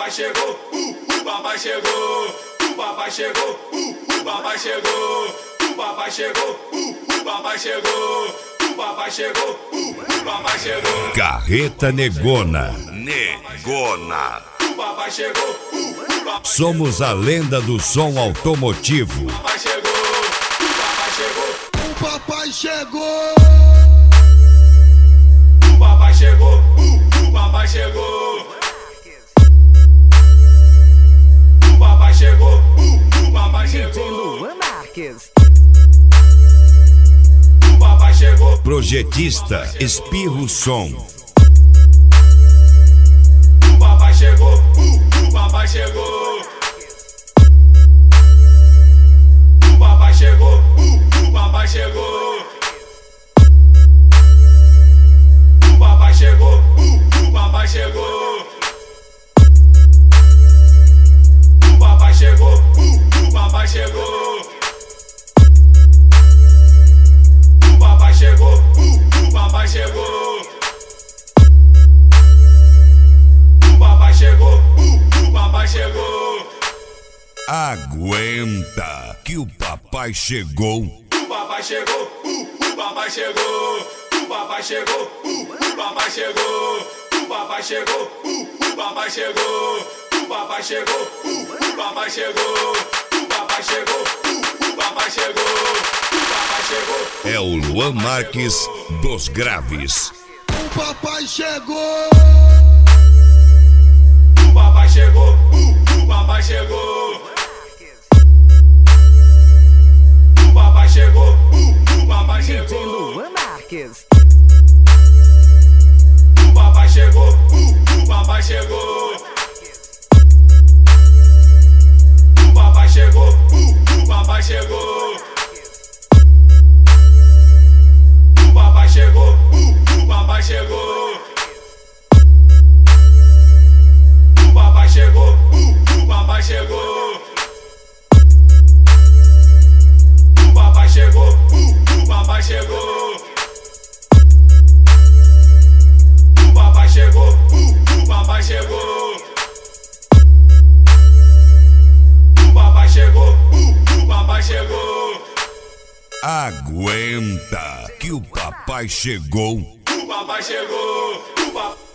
papai chegou, uh, o papai chegou, o papai chegou, uh, o papai chegou, o papai chegou, uh, o papai chegou, o papai chegou, uh, o papai chegou. Carreta Negona. Negona. O papai chegou, uh, o papai Somos a lenda do som automotivo. papai chegou, o papai chegou, O papai chegou! Papai chegou, Luan Marques. o papai chegou. Projetista Espirro Som. O papai chegou, uh, o papai chegou. Papai chegou. O papai chegou, uh, o papai chegou. Aguenta que o papai chegou. O papai chegou, uh, o papai chegou. O papai chegou, uh, o papai chegou. O papai chegou, uh, o papai chegou. O papai chegou, uh, o papai chegou. É o Luan Marques dos Graves. O papai chegou! O papai chegou, uh, o papai chegou. O papai chegou, uh, o papai chegou. Luan Marques. O papai chegou, uh, o papai chegou. Chegou. O papai chegou, uh, o papai chegou. O papai chegou, uh, o papai chegou. O papai chegou, uh, o papai chegou. O papai chegou, uh, o papai chegou. Aguenta que o papai chegou papai chegou. Tuba.